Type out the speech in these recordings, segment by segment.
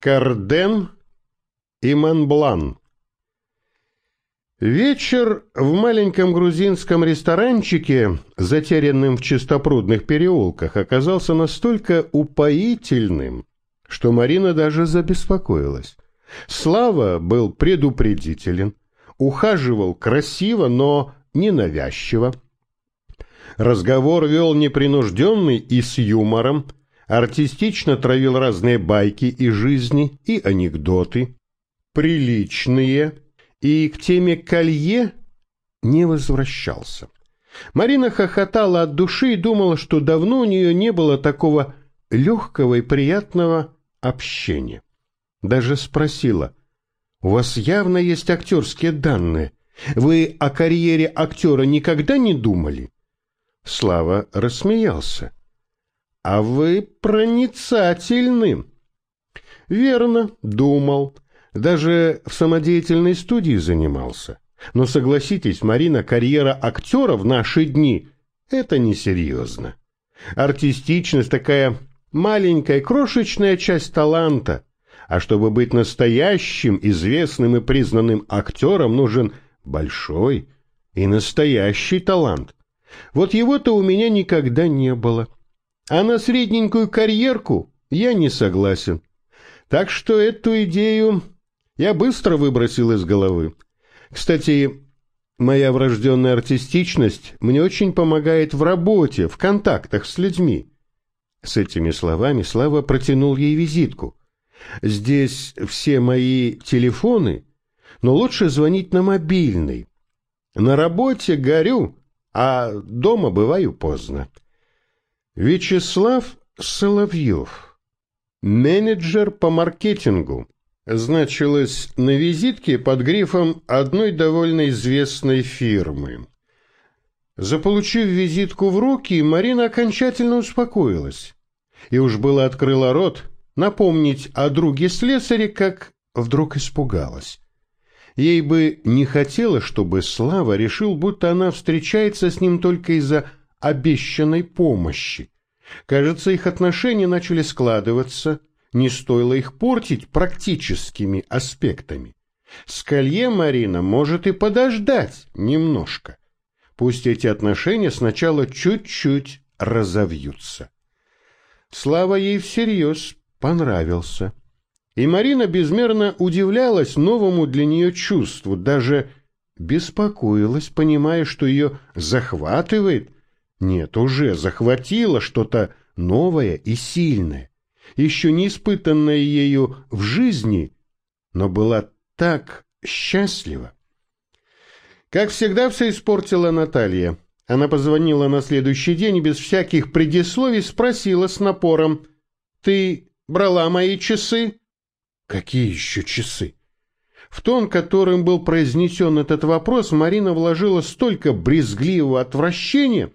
Карден и Монблан. Вечер в маленьком грузинском ресторанчике, затерянном в чистопрудных переулках, оказался настолько упоительным, что Марина даже забеспокоилась. Слава был предупредителен, ухаживал красиво, но ненавязчиво. Разговор вел непринужденный и с юмором, артистично травил разные байки и жизни, и анекдоты, приличные, и к теме колье не возвращался. Марина хохотала от души и думала, что давно у нее не было такого легкого и приятного общения. Даже спросила, «У вас явно есть актерские данные. Вы о карьере актера никогда не думали?» Слава рассмеялся. А вы проницательны. Верно, думал. Даже в самодеятельной студии занимался. Но согласитесь, Марина, карьера актера в наши дни – это несерьезно. Артистичность такая маленькая, крошечная часть таланта. А чтобы быть настоящим, известным и признанным актером, нужен большой и настоящий талант. Вот его-то у меня никогда не было. А на средненькую карьерку я не согласен. Так что эту идею я быстро выбросил из головы. Кстати, моя врожденная артистичность мне очень помогает в работе, в контактах с людьми. С этими словами Слава протянул ей визитку. Здесь все мои телефоны, но лучше звонить на мобильный. На работе горю, а дома бываю поздно. Вячеслав Соловьев, менеджер по маркетингу, значилось на визитке под грифом одной довольно известной фирмы. Заполучив визитку в руки, Марина окончательно успокоилась. И уж было открыла рот напомнить о друге слесаре, как вдруг испугалась. Ей бы не хотелось, чтобы Слава решил, будто она встречается с ним только из-за обещанной помощи. Кажется, их отношения начали складываться, не стоило их портить практическими аспектами. С колье Марина может и подождать немножко. Пусть эти отношения сначала чуть-чуть разовьются. Слава ей всерьез понравился. И Марина безмерно удивлялась новому для нее чувству, даже беспокоилась, понимая, что ее захватывает нет, уже захватило что-то новое и сильное, еще не испытанное ею в жизни, но была так счастлива. Как всегда, все испортила Наталья. Она позвонила на следующий день без всяких предисловий спросила с напором. «Ты брала мои часы?» «Какие еще часы?» В тон, которым был произнесен этот вопрос, Марина вложила столько брезгливого отвращения,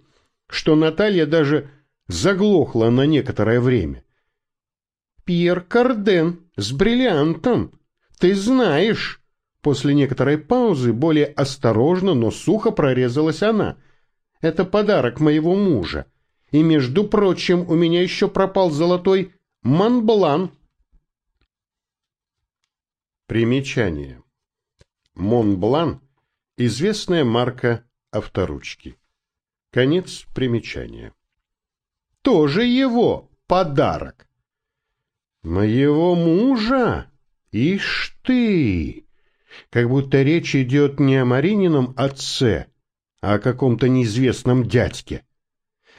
что Наталья даже заглохла на некоторое время. «Пьер Карден с бриллиантом, ты знаешь!» После некоторой паузы более осторожно, но сухо прорезалась она. «Это подарок моего мужа. И, между прочим, у меня еще пропал золотой Монблан». Примечание. Монблан – известная марка авторучки. Конец примечания. Тоже его подарок. Моего мужа? Ишь ты! Как будто речь идет не о Маринином отце, а о каком-то неизвестном дядьке.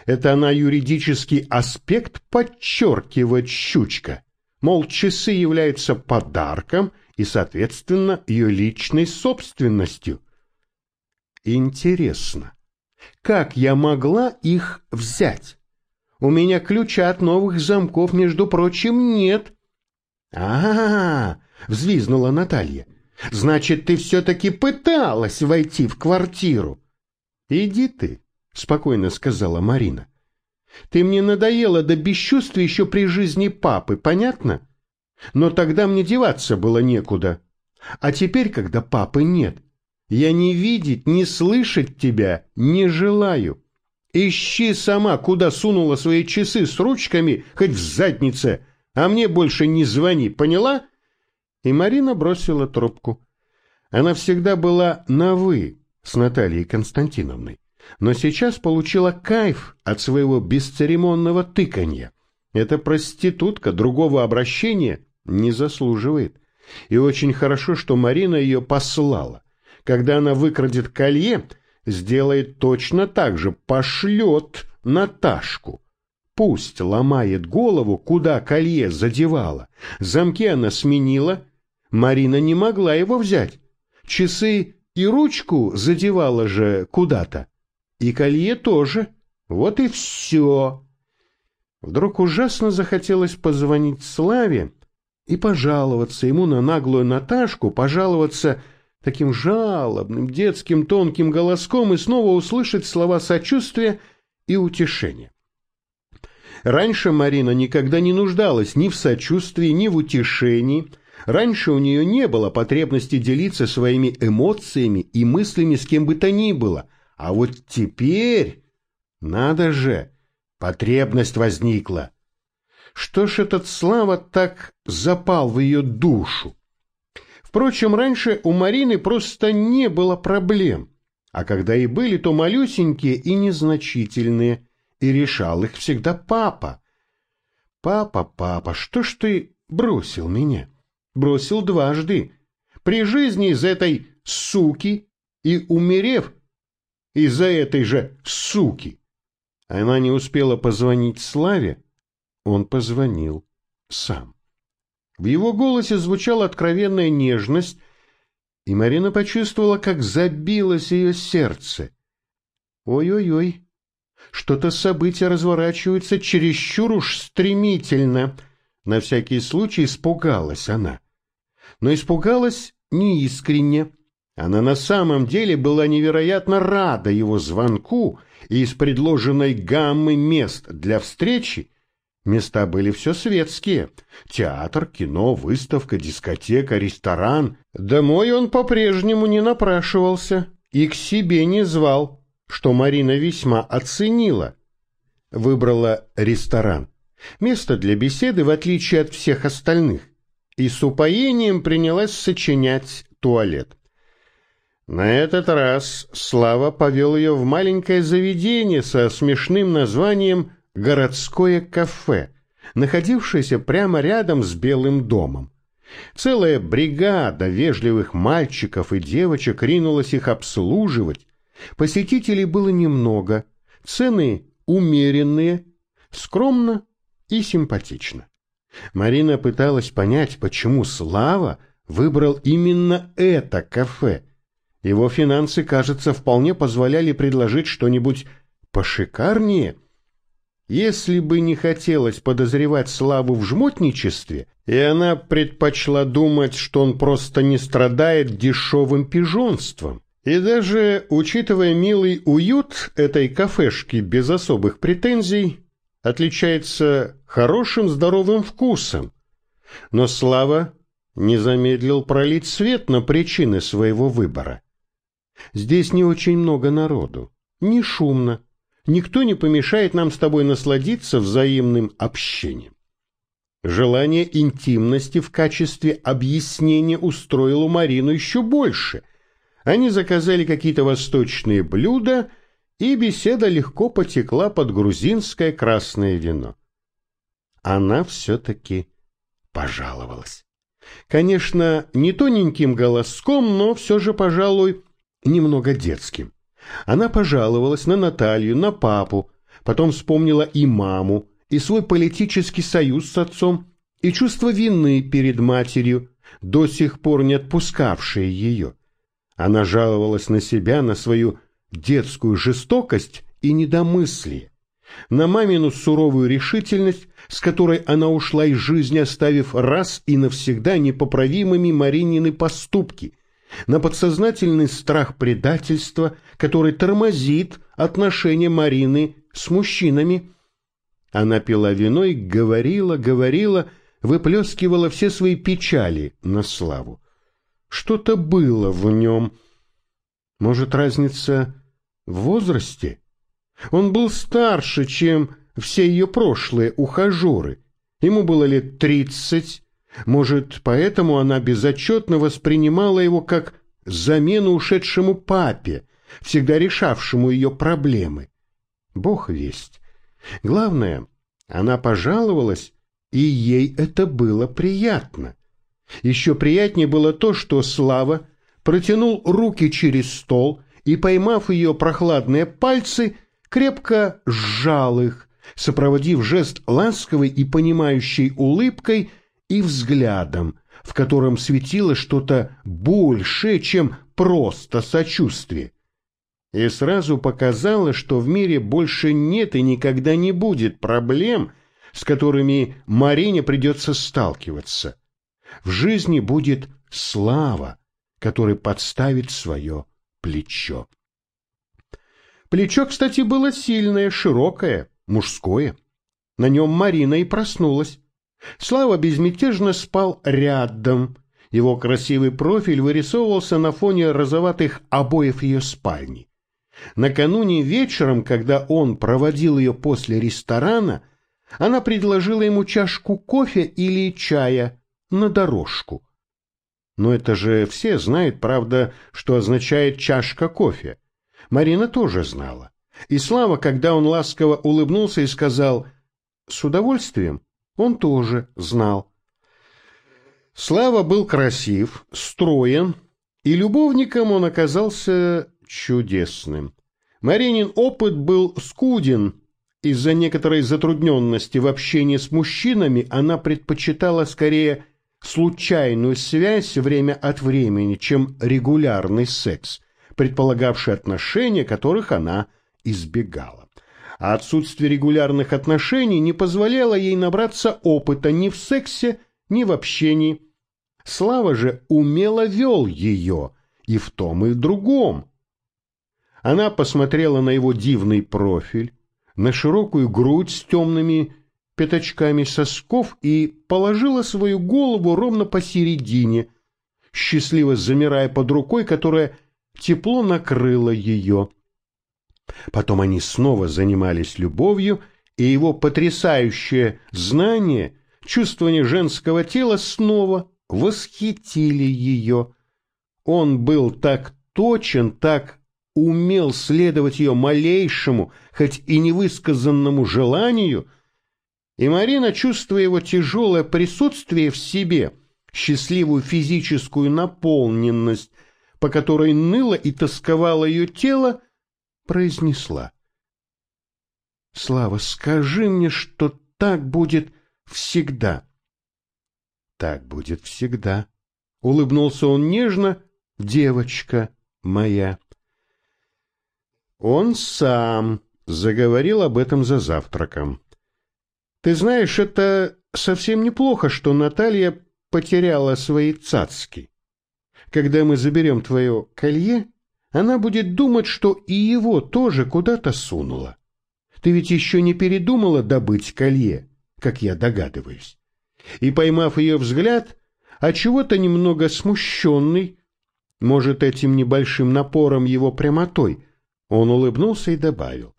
Это она юридический аспект подчеркивает щучка. Мол, часы являются подарком и, соответственно, ее личной собственностью. Интересно, как я могла их взять? У меня ключа от новых замков, между прочим, нет. А, -а, -а взвизнула Наталья. Значит, ты все-таки пыталась войти в квартиру. Иди ты, спокойно сказала Марина. Ты мне надоела до бесчувствия еще при жизни папы, понятно? Но тогда мне деваться было некуда. А теперь, когда папы нет, я ни видеть, ни слышать тебя не желаю. Ищи сама, куда сунула свои часы с ручками, хоть в заднице, А мне больше не звони, поняла? И Марина бросила трубку. Она всегда была на «вы» с Натальей Константиновной, но сейчас получила кайф от своего бесцеремонного тыканья. Эта проститутка другого обращения не заслуживает. И очень хорошо, что Марина ее послала. Когда она выкрадет колье, сделает точно так же, пошлет Наташку. Пусть ломает голову, куда колье задевала. Замки она сменила. Марина не могла его взять. Часы и ручку задевала же куда-то. И колье тоже. Вот и все. Вдруг ужасно захотелось позвонить Славе и пожаловаться ему на наглую Наташку, пожаловаться таким жалобным, детским, тонким голоском и снова услышать слова сочувствия и утешения. Раньше Марина никогда не нуждалась ни в сочувствии, ни в утешении. Раньше у нее не было потребности делиться своими эмоциями и мыслями с кем бы то ни было. А вот теперь... Надо же! Потребность возникла. Что ж этот Слава так запал в ее душу? Впрочем, раньше у Марины просто не было проблем. А когда и были, то малюсенькие и незначительные, и решал их всегда папа. «Папа, папа, что ж ты бросил меня?» «Бросил дважды. При жизни из этой суки и умерев из-за этой же суки». Она не успела позвонить Славе, он позвонил сам. В его голосе звучала откровенная нежность, и Марина почувствовала, как забилось ее сердце. Ой-ой-ой, что-то события разворачиваются чересчур уж стремительно. На всякий случай испугалась она. Но испугалась неискренне. Она на самом деле была невероятно рада его звонку, и из предложенной гаммы мест для встречи места были все светские. Театр, кино, выставка, дискотека, ресторан. Домой он по-прежнему не напрашивался и к себе не звал, что Марина весьма оценила. Выбрала ресторан. Место для беседы, в отличие от всех остальных. И с упоением принялась сочинять туалет. На этот раз Слава повел ее в маленькое заведение со смешным названием «Городское кафе», находившееся прямо рядом с Белым домом. Целая бригада вежливых мальчиков и девочек ринулась их обслуживать. Посетителей было немного, цены умеренные, скромно и симпатично. Марина пыталась понять, почему Слава выбрал именно это кафе – его финансы, кажется, вполне позволяли предложить что-нибудь пошикарнее. Если бы не хотелось подозревать Славу в жмотничестве, и она предпочла думать, что он просто не страдает дешевым пижонством, и даже, учитывая милый уют этой кафешки без особых претензий, отличается хорошим здоровым вкусом. Но Слава не замедлил пролить свет на причины своего выбора. Здесь не очень много народу, не шумно. Никто не помешает нам с тобой насладиться взаимным общением. Желание интимности в качестве объяснения устроило Марину еще больше. Они заказали какие-то восточные блюда, и беседа легко потекла под грузинское красное вино. Она все-таки пожаловалась. Конечно, не тоненьким голоском, но все же, пожалуй, немного детским. Она пожаловалась на Наталью, на папу, потом вспомнила и маму, и свой политический союз с отцом, и чувство вины перед матерью, до сих пор не отпускавшее ее. Она жаловалась на себя, на свою детскую жестокость и недомыслие, на мамину суровую решительность, с которой она ушла из жизни, оставив раз и навсегда непоправимыми Маринины поступки – на подсознательный страх предательства, который тормозит отношения Марины с мужчинами. Она пила вино и говорила, говорила, выплескивала все свои печали на славу. Что-то было в нем. Может, разница в возрасте? Он был старше, чем все ее прошлые ухажеры, Ему было лет тридцать, может, поэтому она безотчетно воспринимала его как замену ушедшему папе, всегда решавшему ее проблемы. Бог весть. Главное, она пожаловалась, и ей это было приятно. Еще приятнее было то, что Слава протянул руки через стол и, поймав ее прохладные пальцы, крепко сжал их, сопроводив жест ласковой и понимающей улыбкой и взглядом, в котором светило что-то большее, чем просто сочувствие. И сразу показало, что в мире больше нет и никогда не будет проблем, с которыми Марине придется сталкиваться. В жизни будет слава, который подставит свое плечо. Плечо, кстати, было сильное, широкое, мужское. На нем Марина и проснулась. Слава безмятежно спал рядом. Его красивый профиль вырисовывался на фоне розоватых обоев ее спальни. Накануне вечером, когда он проводил ее после ресторана, она предложила ему чашку кофе или чая на дорожку. Но это же все знают, правда, что означает чашка кофе. Марина тоже знала. И Слава, когда он ласково улыбнулся и сказал «С удовольствием», он тоже знал. Слава был красив, строен, и любовником он оказался чудесным. Маринин опыт был скуден. Из-за некоторой затрудненности в общении с мужчинами она предпочитала скорее случайную связь время от времени, чем регулярный секс, предполагавший отношения, которых она избегала. А отсутствие регулярных отношений не позволяло ей набраться опыта ни в сексе, ни в общении. Слава же умело вел ее и в том, и в другом. Она посмотрела на его дивный профиль, на широкую грудь с темными пятачками сосков и положила свою голову ровно посередине, счастливо замирая под рукой, которая тепло накрыла ее. Потом они снова занимались любовью, и его потрясающее знание, чувствование женского тела снова восхитили ее. Он был так точен, так умел следовать ее малейшему, хоть и невысказанному желанию, и Марина, чувствуя его тяжелое присутствие в себе, счастливую физическую наполненность, по которой ныло и тосковало ее тело, произнесла. «Слава, скажи мне, что так будет всегда». «Так будет всегда», — улыбнулся он нежно, девочка моя. Он сам заговорил об этом за завтраком. Ты знаешь, это совсем неплохо, что Наталья потеряла свои цацки. Когда мы заберем твое колье, она будет думать, что и его тоже куда-то сунула. Ты ведь еще не передумала добыть колье, как я догадываюсь. И, поймав ее взгляд, а чего-то немного смущенный, может, этим небольшим напором его прямотой, он улыбнулся и добавил.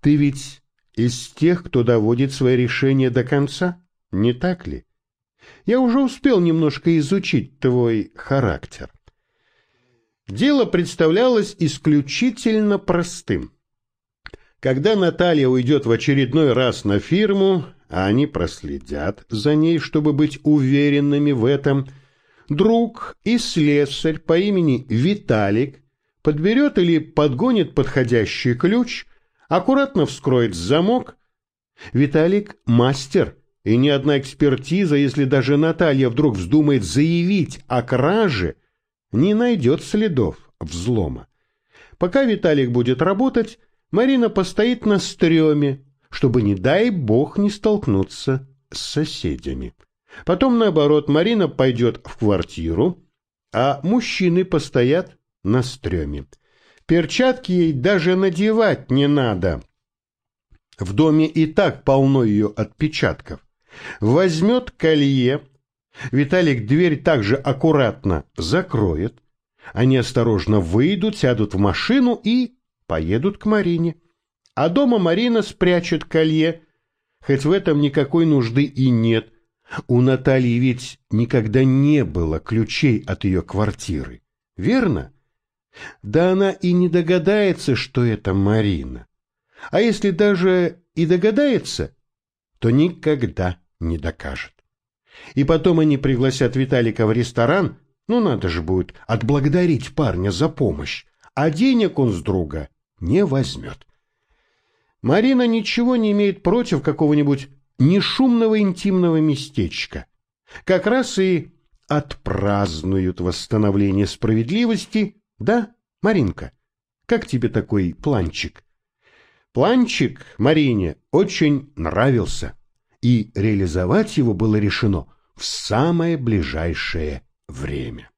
Ты ведь из тех, кто доводит свои решения до конца, не так ли? Я уже успел немножко изучить твой характер. Дело представлялось исключительно простым. Когда Наталья уйдет в очередной раз на фирму, а они проследят за ней, чтобы быть уверенными в этом, друг и слесарь по имени Виталик подберет или подгонит подходящий ключ аккуратно вскроет замок. Виталик – мастер, и ни одна экспертиза, если даже Наталья вдруг вздумает заявить о краже, не найдет следов взлома. Пока Виталик будет работать, Марина постоит на стреме, чтобы, не дай бог, не столкнуться с соседями. Потом, наоборот, Марина пойдет в квартиру, а мужчины постоят на стреме. Перчатки ей даже надевать не надо. В доме и так полно ее отпечатков. Возьмет колье, Виталик дверь также аккуратно закроет. Они осторожно выйдут, сядут в машину и поедут к Марине. А дома Марина спрячет колье, хоть в этом никакой нужды и нет. У Натальи ведь никогда не было ключей от ее квартиры, верно? Да она и не догадается, что это Марина. А если даже и догадается, то никогда не докажет. И потом они пригласят Виталика в ресторан, ну надо же будет отблагодарить парня за помощь, а денег он с друга не возьмет. Марина ничего не имеет против какого-нибудь нешумного интимного местечка. Как раз и отпразднуют восстановление справедливости, да, Маринка? Как тебе такой планчик? Планчик Марине очень нравился, и реализовать его было решено в самое ближайшее время.